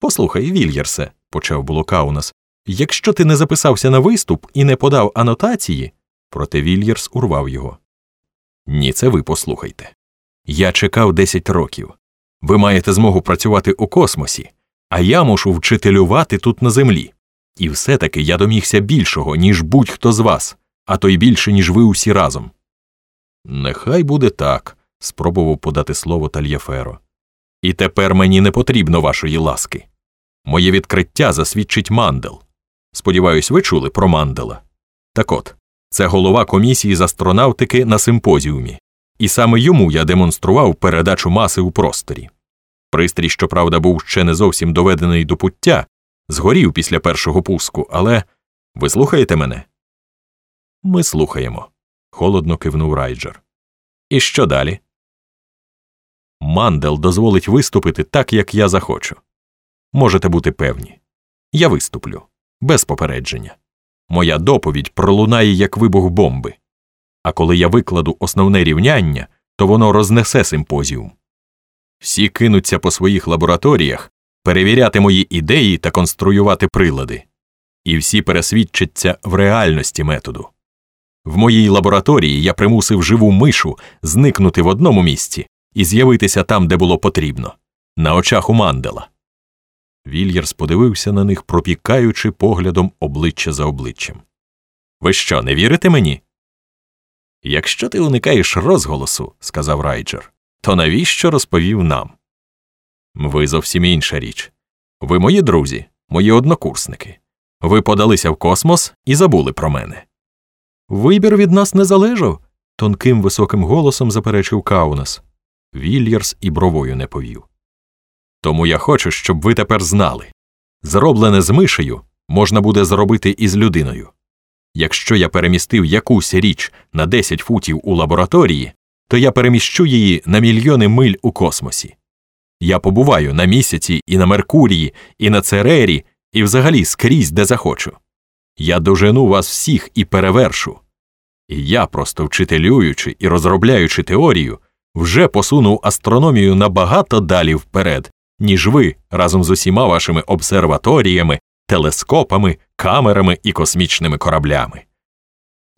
Послухай, Вільєрсе, почав було Каунас, якщо ти не записався на виступ і не подав анотації, проте Вільєрс урвав його. Ні, це ви послухайте. Я чекав 10 років. Ви маєте змогу працювати у космосі, а я мушу вчителювати тут на землі. І все таки я домігся більшого, ніж будь-хто з вас, а то й більше, ніж ви усі разом. Нехай буде так, спробував подати слово Тальяферо. І тепер мені не потрібно вашої ласки. Моє відкриття засвідчить мандел. Сподіваюсь, ви чули про мандела. Так от, це голова комісії з астронавтики на симпозіумі, і саме йому я демонстрував передачу маси у просторі. Пристрій, щоправда, був ще не зовсім доведений до пуття, згорів після першого пуску, але ви слухаєте мене? Ми слухаємо, холодно кивнув Райджер. І що далі? Мандел дозволить виступити так, як я захочу. Можете бути певні. Я виступлю без попередження. Моя доповідь пролунає як вибух бомби. А коли я викладу основне рівняння, то воно рознесе симпозіум. Всі кинуться по своїх лабораторіях перевіряти мої ідеї та конструювати прилади, і всі пересвідчаться в реальності методу. В моїй лабораторії я примусив живу мишу зникнути в одному місці і з'явитися там, де було потрібно, на очах у мандела. Вільєрс подивився на них, пропікаючи поглядом обличчя за обличчям. Ви що, не вірите мені? Якщо ти уникаєш розголосу, сказав Райджер, то навіщо розповів нам? Ви зовсім інша річ. Ви мої друзі, мої однокурсники. Ви подалися в космос і забули про мене. Вибір від нас не залежав, тонким високим голосом заперечив Каунас. Вільєрс і бровою не повів. Тому я хочу, щоб ви тепер знали зроблене з мишею можна буде зробити і з людиною. Якщо я перемістив якусь річ на 10 футів у лабораторії, то я переміщу її на мільйони миль у космосі. Я побуваю на місяці і на Меркурії, і на Церері, і взагалі скрізь, де захочу. Я дожену вас всіх і перевершу. І я, просто вчителюючи і розробляючи теорію, вже посунув астрономію набагато далі вперед, ніж ви разом з усіма вашими обсерваторіями, телескопами, камерами і космічними кораблями.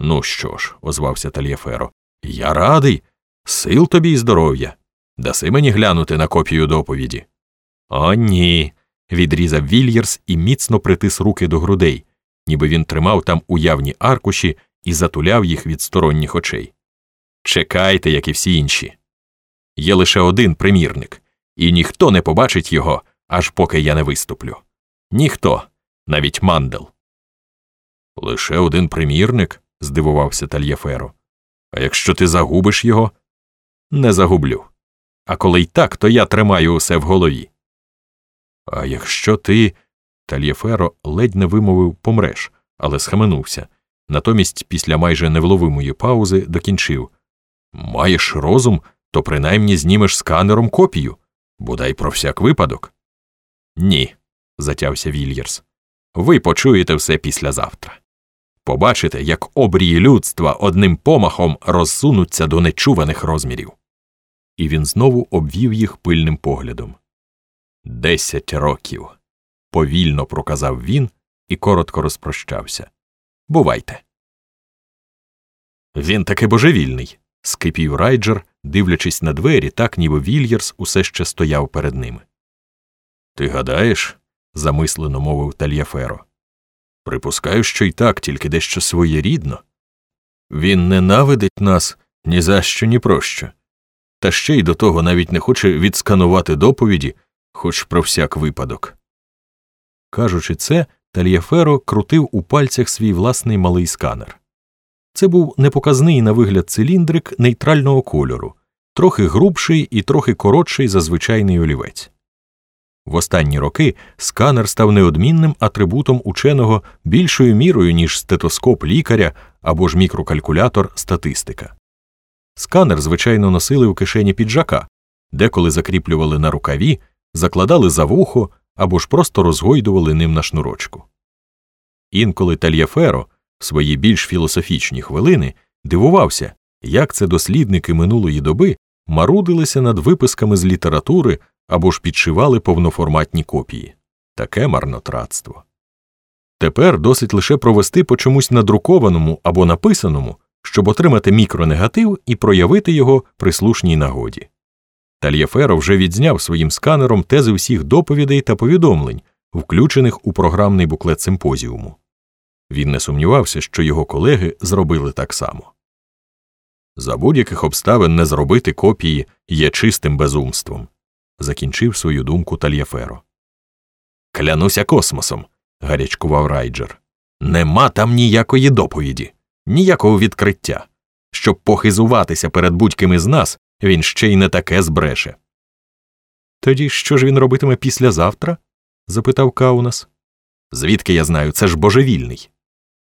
Ну що ж, озвався Тальєферо, я радий, сил тобі і здоров'я. Даси мені глянути на копію доповіді. О, ні. відрізав Вільєрс і міцно притис руки до грудей, ніби він тримав там уявні аркуші і затуляв їх від сторонніх очей. Чекайте, як і всі інші. Є лише один примірник, і ніхто не побачить його, аж поки я не виступлю. Ніхто, навіть мандел. Лише один примірник? здивувався Тальєферо. А якщо ти загубиш його? Не загублю. А коли й так, то я тримаю усе в голові. А якщо ти. Тальєферо ледь не вимовив помреш, але схаменувся. Натомість, після майже невловимої паузи, докінчив Маєш розум, то принаймні знімеш сканером копію, бодай про всяк випадок. Ні, затявся Вільєрс. Ви почуєте все післязавтра. Побачите, як обрії людства одним помахом розсунуться до нечуваних розмірів. І він знову обвів їх пильним поглядом. Десять років. повільно проказав він і коротко розпрощався. Бувайте. Він таки божевільний, скипів райджер, дивлячись на двері, так ніби Вільєрс усе ще стояв перед ними. Ти гадаєш? замислено мовив Тальяферо. Припускаю, що й так, тільки дещо своєрідно. Він ненавидить нас ні за що, ні про що. Та ще й до того навіть не хоче відсканувати доповіді, хоч про всяк випадок. Кажучи це, Тальяферо крутив у пальцях свій власний малий сканер. Це був непоказний на вигляд циліндрик нейтрального кольору, трохи грубший і трохи коротший за звичайний олівець. В останні роки сканер став неодмінним атрибутом ученого більшою мірою, ніж стетоскоп лікаря або ж мікрокалькулятор статистика. Сканер, звичайно, носили в кишені піджака, деколи закріплювали на рукаві, закладали за вухо або ж просто розгойдували ним на шнурочку. Інколи Тальяферо свої більш філософічні хвилини дивувався, як це дослідники минулої доби марудилися над виписками з літератури або ж підшивали повноформатні копії. Таке марнотратство. Тепер досить лише провести по чомусь надрукованому або написаному, щоб отримати мікронегатив і проявити його при слушній нагоді. Тальєферо вже відзняв своїм сканером тези всіх доповідей та повідомлень, включених у програмний буклет симпозіуму. Він не сумнівався, що його колеги зробили так само. За будь-яких обставин не зробити копії є чистим безумством, закінчив свою думку Тальєферо. Клянуся космосом, гарячкував Райджер. Нема там ніякої доповіді, ніякого відкриття. Щоб похизуватися перед будь-ким із нас, він ще й не таке збреше. Тоді що ж він робитиме післязавтра? запитав Каунас. Звідки я знаю, це ж божевільний.